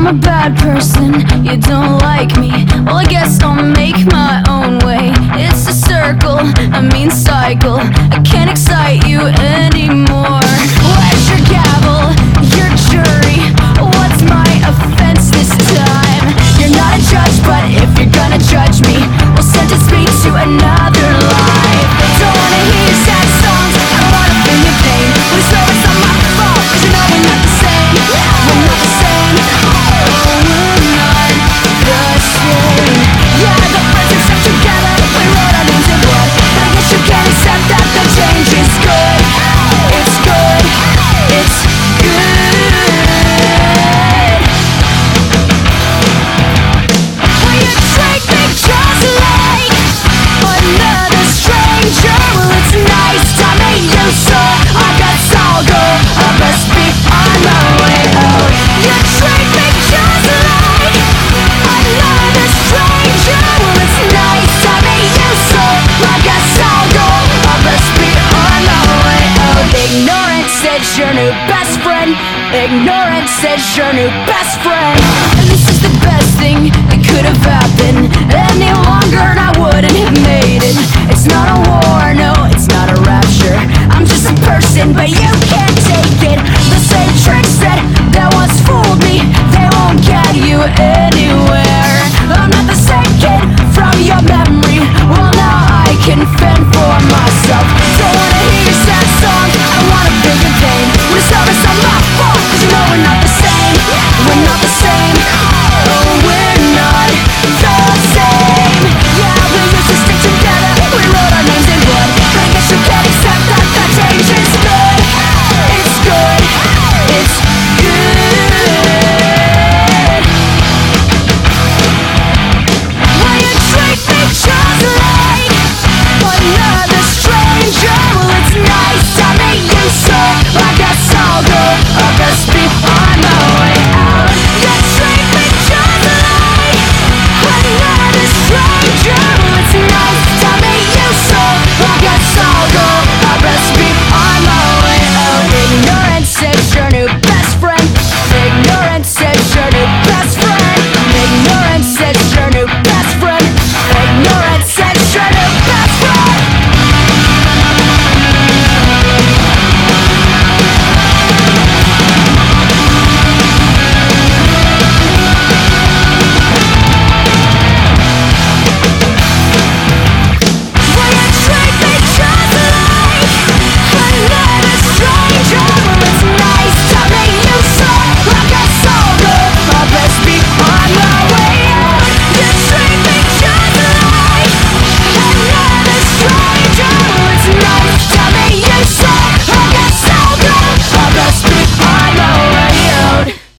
I'm a bad person, you don't like me. Well I guess I'll make friend. Ignorance is your new best friend. And this is the best thing that could have happened. Any